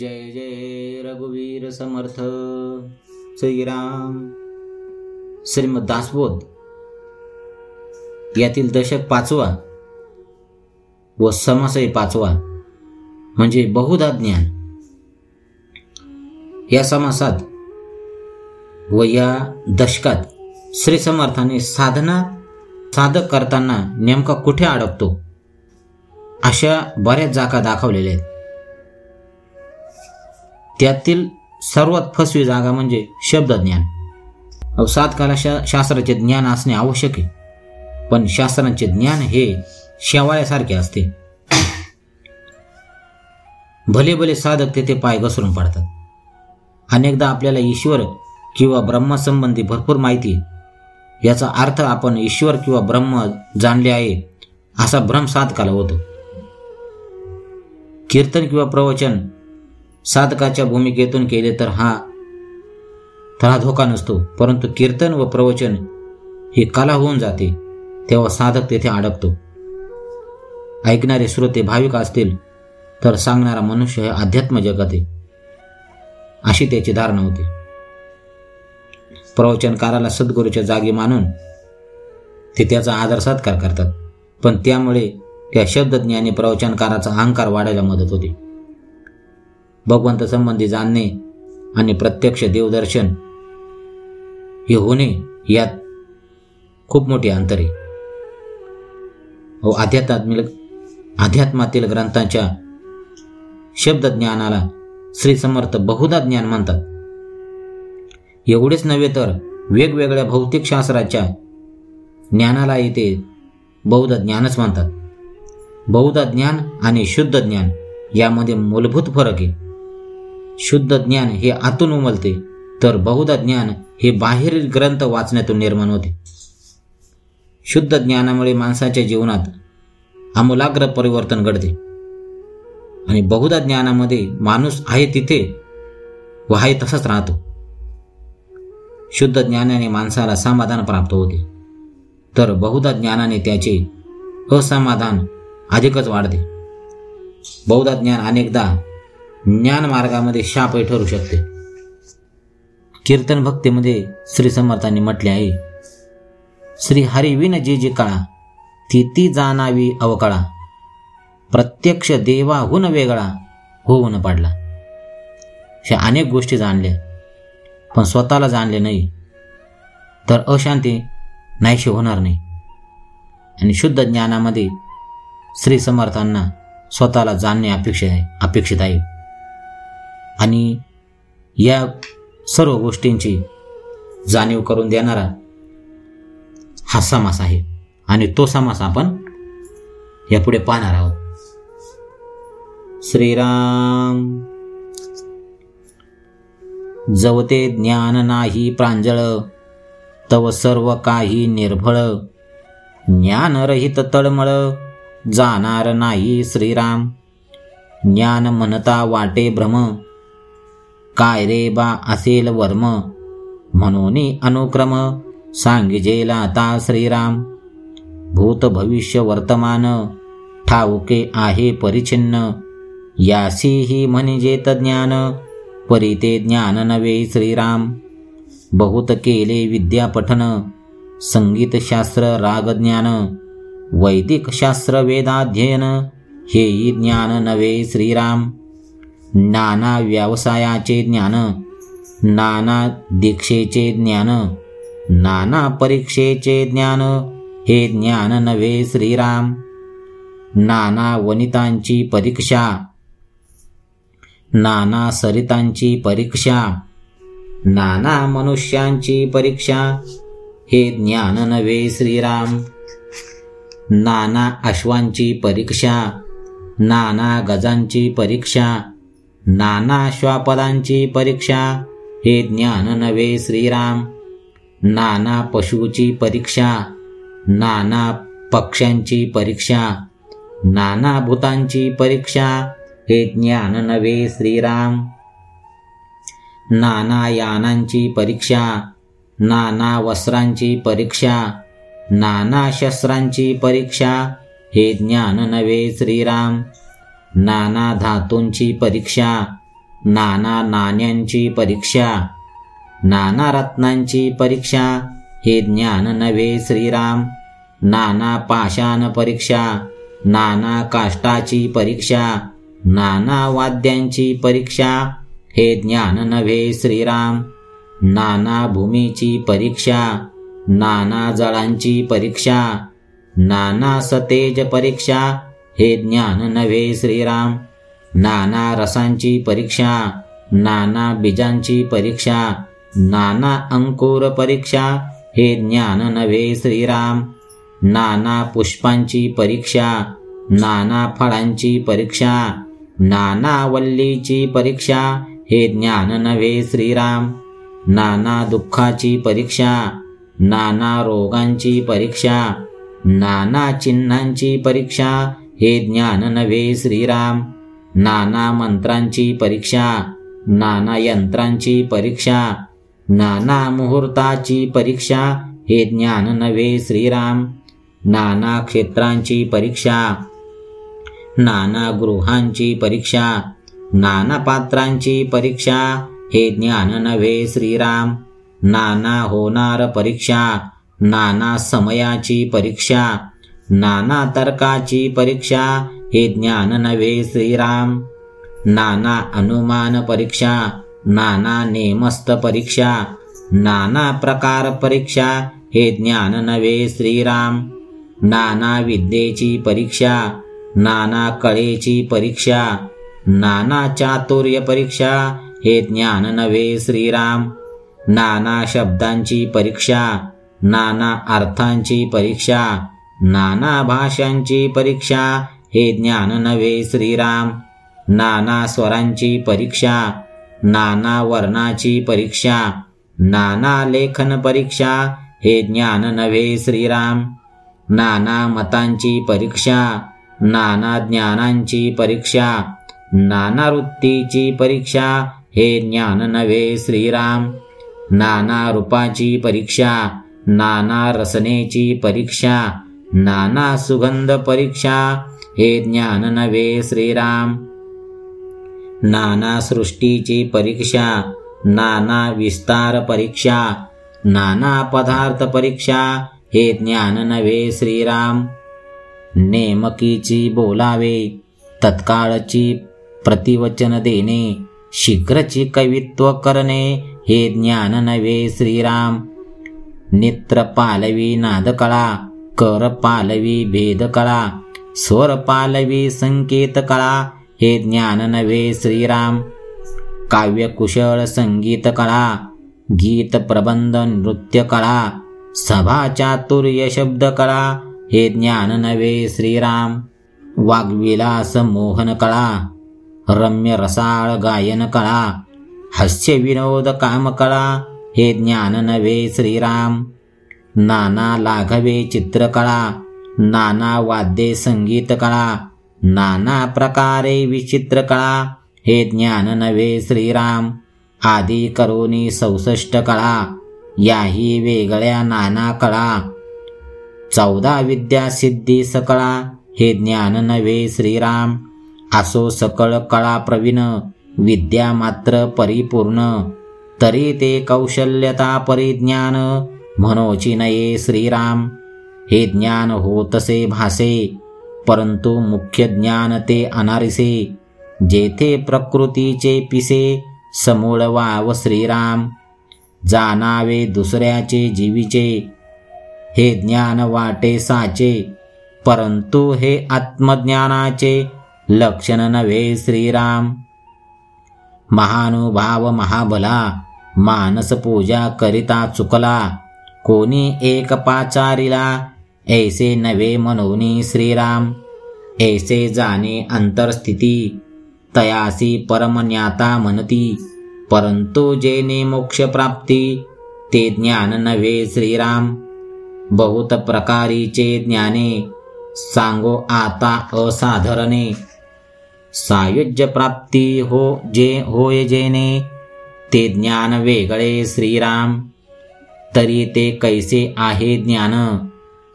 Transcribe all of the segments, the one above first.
जय जय रघुवीर समर्थ। श्रीराम श्रीमद दासबोध यातील दशक पाचवा व समासही पाचवा म्हणजे बहुधा ज्ञान। या समासात व या दशकात श्री समर्थाने साधना साधक करताना नेमका कुठे अडकतो? अशा बऱ्याच जागा दाखवलेल्या आहेत। त्यातील सर्वात फसवी जागा म्हणजे शब्दज्ञान. अहो साधकाला शा शास्त्राचे ज्ञान असणे आवश्यक आहे. पण शास्त्रांचे ज्ञान हे शेवाळ्यासारखे असते. भले भले साधक तेथे पाय घसरून पडतात. अनेकदा आपल्याला ईश्वर किंवा ब्रह्मासंबंधी भरपूर माहिती याचा अर्थ आपण ईश्वर किंवा ब्रह्म जाणले आहे असा भ्रम साधकाला होतो. कीर्तन किंवा प्रवचन साधकाच्या भूमिकेतून केले तर हा तर हा धोका नसतो. परंतु कीर्तन व प्रवचन ही कला होऊन जाते तेव्हा साधक तेथे अडकतो. ऐकणारे श्रोते भाविक असतील तर सांगणारा मनुष्य हे अध्यात्म जगत. अशी त्याची धारणा होती. प्रवचनकाराला सद्गुरूच्या जागी मानून ते त्याचा आदर सत्कार करतात. पण त्यामुळे त्या शब्दज्ञानी प्रवचनकाराचा अहंकार वाढायला मदत होते. भगवंत संबंधी जाणणे आणि प्रत्यक्ष देवदर्शन हे होणे यात खूप मोठे अंतर आहे. व आध्यात्मिक अध्यात्मातील ग्रंथांच्या शब्दज्ञानाला श्री समर्थ बहुधा ज्ञान म्हणतात. एवढेच नव्हे तर वेगवेगळ्या भौतिक शास्त्राच्या ज्ञानाला येते बहुधा ज्ञानच म्हणतात. बहुधा ज्ञान आणि शुद्ध ज्ञान यामध्ये मूलभूत फरक आहे. शुद्ध ज्ञान हे आतून उमलते तर बहुधा ज्ञान हे बाहेरील ग्रंथ वाचण्यातून निर्माण होते. शुद्ध ज्ञानामुळे माणसाच्या जीवनात आमूलाग्र परिवर्तन घडते. आणि बहुधा ज्ञानामध्ये माणूस आहे तिथे व आहे तसाच राहतो. शुद्ध ज्ञानाने माणसाला समाधान प्राप्त होते तर बहुधा ज्ञानाने त्याचे असमाधान अधिकच वाढते. बहुधा ज्ञान अनेकदा ज्ञान मार्गामध्ये शापही ठरू शकते. कीर्तन भक्तीमध्ये श्री समर्थांनी म्हटले आहे श्री हरिविन जी जी कळा ती ती जाणावी अवकळा. प्रत्यक्ष देवाहून वेगळा होऊन पडला. अशा अनेक गोष्टी जाणल्या पण स्वतःला जाणले नाही तर अशांती नाहीशी होणार नाही. आणि शुद्ध ज्ञानामध्ये श्री समर्थांना स्वतःला जाणणे अपेक्षित आहे अपेक्षित आहे. आणि या सर्व गोष्टींची जाणीव करून देणारा हा समास आहे. आणि तो समास आपण यापुढे पाहणार आहोत. श्रीराम जवते ज्ञान नाही प्रांजळ तव सर्व काही निर्भळ. ज्ञानरहित तळमळ जाणार नाही श्रीराम. ज्ञान म्हणता वाटे भ्रम काय रे बा असेल वर्म. म्हणून अनुक्रम. सांगिजेला आता श्रीराम. भूत भविष्य वर्तमान. ठाऊके आहे परिचिन्न यासीही म्हणजे ज्ञान. परिते ज्ञान नवे श्रीराम. बहुत केले विद्यापठन संगीतशास्त्र रागज्ञान वैदिक शास्त्र वेदाध्ययन. हेही ज्ञान नवे श्रीराम. नाना व्यवसायाचे ज्ञान नाना दीक्षेचे ज्ञान नाना परीक्षेचे ज्ञान हे ज्ञान नव्हे श्रीराम. नाना वनितांची परीक्षा नाना सरितांची परीक्षा नाना मनुष्यांची परीक्षा हे ज्ञान नव्हे श्रीराम. नाना अश्वांची परीक्षा नाना गजांची परीक्षा नाना श्वापदांची परीक्षा. हे ज्ञान नवे श्रीराम. नाना पशूची परीक्षा. नाना पक्ष्यांची परीक्षा. नाना भूतांची परीक्षा. हे ज्ञान नवे श्रीराम. नाना यानांची परीक्षा. नाना वस्त्रांची परीक्षा. नाना शस्त्रांची परीक्षा. हे ज्ञान नवे श्रीराम. नाना धातूंची परीक्षा नाना नाण्यांची परीक्षा नाना रत्नांची परीक्षा हे ज्ञान नव्हे श्रीराम नाना पाषाण परीक्षा नाना काष्टाची परीक्षा नाना वाद्यांची परीक्षा हे ज्ञान नव्हे श्रीराम नाना भूमीची परीक्षा नाना जळांची परीक्षा नाना सतेज परीक्षा हे ज्ञान नव्हे श्रीराम. नाना रसांची परीक्षा नाना बीजांची परीक्षा नाना अंकुर परीक्षा हे ज्ञान नव्हे श्रीराम. नाना पुष्पांची परीक्षा नाना फळांची परीक्षा नाना वल्लीची परीक्षा हे ज्ञान नव्हे श्रीराम. नाना दुःखाची परीक्षा नाना रोगांची परीक्षा नाना चिन्हांची परीक्षा हे ज्ञान नव्हे श्रीराम. नाना मंत्रांची परीक्षा नाना यंत्रांची परीक्षा नाना मुहूर्ताची परीक्षा हे ज्ञान नव्हे श्रीराम. नाना क्षेत्रांची परीक्षा नाना गृहांची परीक्षा नाना पात्रांची परीक्षा हे ज्ञान नव्हे श्रीराम. नाना होणार परीक्षा नाना समयाची परीक्षा नाना तर्काची परीक्षा हे ज्ञान नव्हे श्रीराम. नाना अनुमान परीक्षा नाना नेमस्त परीक्षा नाना प्रकार परीक्षा हे ज्ञान नव्हे श्रीराम. नाना विद्येची परीक्षा नाना कळेची परीक्षा नाना चातुर्य परीक्षा हे ज्ञान नव्हे श्रीराम. नाना शब्दांची परीक्षा नाना अर्थांची परीक्षा नाना भाषांची परीक्षा हे ज्ञान नव्हे श्रीराम. नाना स्वरांची परीक्षा नाना वर्णाची परीक्षा नाना लेखन परीक्षा हे ज्ञान नव्हे श्रीराम. नाना मतांची परीक्षा नाना ज्ञानांची परीक्षा नाना वृत्तीची परीक्षा हे ज्ञान नव्हे श्रीराम. नाना रूपाची परीक्षा नाना रसनेची परीक्षा नाना सुगंध परीक्षा हे ज्ञान नव्हे श्रीराम. नाना सृष्टीची परीक्षा नाना विस्तार परीक्षा नाना पदार्थ परीक्षा हे ज्ञान नव्हे श्रीराम. नेमकीची बोलावे तत्काळची प्रतिवचन देणे शीघ्रची कवित्व करणे हे ज्ञान नव्हे श्रीराम. नित्र पालवी नादकळा कर पालवी भेदकळा स्वर पालवी संकेत कळा हे ज्ञान नव्हे श्रीराम. काव्यकुशळ संगीत कळा गीत प्रबंध नृत्य कळा सभा चातुर्य शब्द कळा हे ज्ञान नव्हे श्रीराम. वाग्विलास मोहन कळा रम्य रसाळ गायन कळा हास्य विनोद काम कळा हे ज्ञान नव्हे श्रीराम. नाना लाघवे चित्रकळा नाना वाद्ये संगीत कळा नाना प्रकारे विचित्र कळा हे ज्ञान नव्हे श्रीराम. आदी करोनी सौसष्ट कळा याही वेगळ्या नाना कळा चौदा विद्या सिद्धी सकळा हे ज्ञान नव्हे श्रीराम. असो सकळ कळा प्रवीण विद्या मात्र परिपूर्ण. तरी ते कौशल्यता परिज्ञान म्हणोची नये श्रीराम। हे ज्ञान होतसे भासे परंतु मुख्य ज्ञान ते अनारिसे। जेथे प्रकृतीचे पिसे समूळ वाव श्रीराम। जाणावे दुसऱ्याचे जीवीचे हे ज्ञान वाटे साचे। परंतु हे आत्मज्ञानाचे लक्षण नव्हे श्रीराम। महानुभाव महाबला मानस पूजा करिता चुकला। कोणी एक पाचारिला ऐसे नवे मनोनी श्रीराम. ऐसे जाणे अंतरस्थिती तयासी परमन्याता म्हणती. परंतु जेने मोक्ष प्राप्ती ते ज्ञान नव्हे श्रीराम. बहुत प्रकारीचे ज्ञाने सांगो आता असाधारणे. सायुज्य प्राप्ती हो जे होय जेने ते ज्ञान वेगळे श्रीराम. तरी ते कैसे आहे ज्ञान?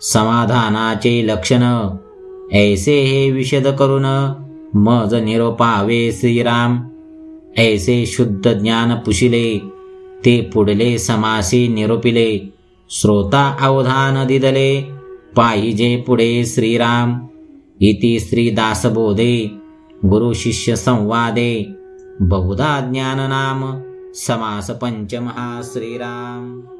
समाधानाचे लक्षण? ऐसे हे विशद करून मज निरोपावे श्रीराम. ऐसे शुद्ध ज्ञान पुशिले ते पुढले समासी निरोपिले. श्रोता अवधान दिदले पाहिजे पुढे श्रीराम. इति श्रीदासबोधे गुरु शिष्य संवादे. बहुधा ज्ञान नाम समास पंचमहा श्रीराम.